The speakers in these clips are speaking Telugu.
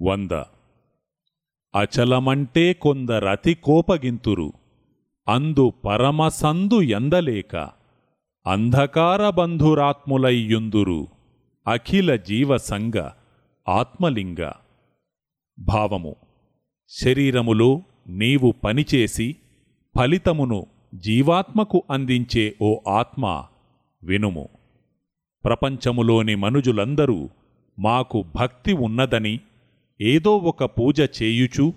వంద. అచలమంటే కొందరతి కోపగింతురు. అందు పరమసందు ఎందలేక. అంధకార బంధురాత్ములయ్యుందురు. అఖిల జీవసంగ ఆత్మలింగ. భావము. శరీరములో నీవు పనిచేసి ఫలితమును జీవాత్మకు అందించే ఓ ఆత్మ వినుము. ప్రపంచములోని మనుజులందరూ మాకు భక్తి ఉన్నదని ఏదో ఒక పూజ చేయుచు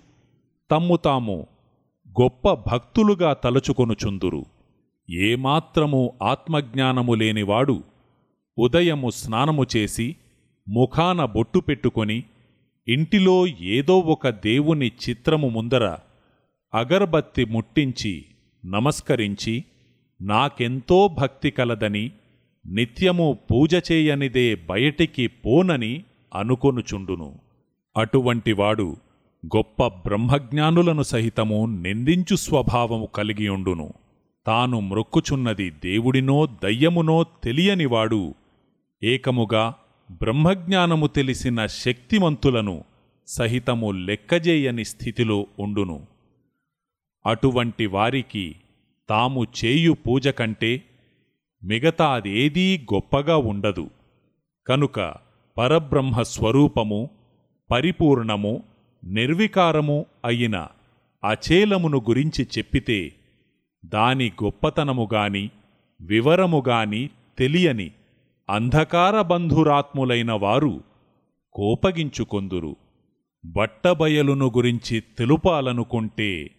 తమ్ము తాము గొప్ప భక్తులుగా తలుచుకొనుచుందురు. ఏమాత్రము ఆత్మజ్ఞానము లేనివాడు ఉదయము స్నానము చేసి ముఖాన బొట్టు పెట్టుకొని ఇంటిలో ఏదో ఒక దేవుని చిత్రము ముందర అగరబత్తి ముట్టించి నమస్కరించి నాకెంతో భక్తి కలదని నిత్యము పూజ చేయనిదే బయటికి పోనని అనుకొనుచుండును. అటువంటివాడు గొప్ప బ్రహ్మజ్ఞానులను సహితము నిందించు స్వభావము కలిగియుండును తాను మ్రొక్కుచున్నది దేవుడినో దయ్యమునో తెలియనివాడు ఏకముగా బ్రహ్మజ్ఞానము తెలిసిన శక్తిమంతులను సహితము లెక్కజేయని స్థితిలో ఉండును. అటువంటి వారికి తాము చేయు పూజ కంటే మిగతాదేదీ గొప్పగా ఉండదు. కనుక పరబ్రహ్మ స్వరూపము పరిపూర్ణము నిర్వికారము అయిన అచేలమును గురించి చెప్పితే దాని గొప్పతనముగాని వివరముగాని తెలియని అంధకారబంధురాత్ములైన వారు కోపగించుకొందురు. బట్టబయలును గురించి తెలుపాలనుకుంటే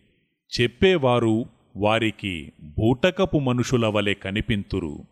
చెప్పేవారు వారికి బూటకపు మనుషుల వలె కనిపింతురు.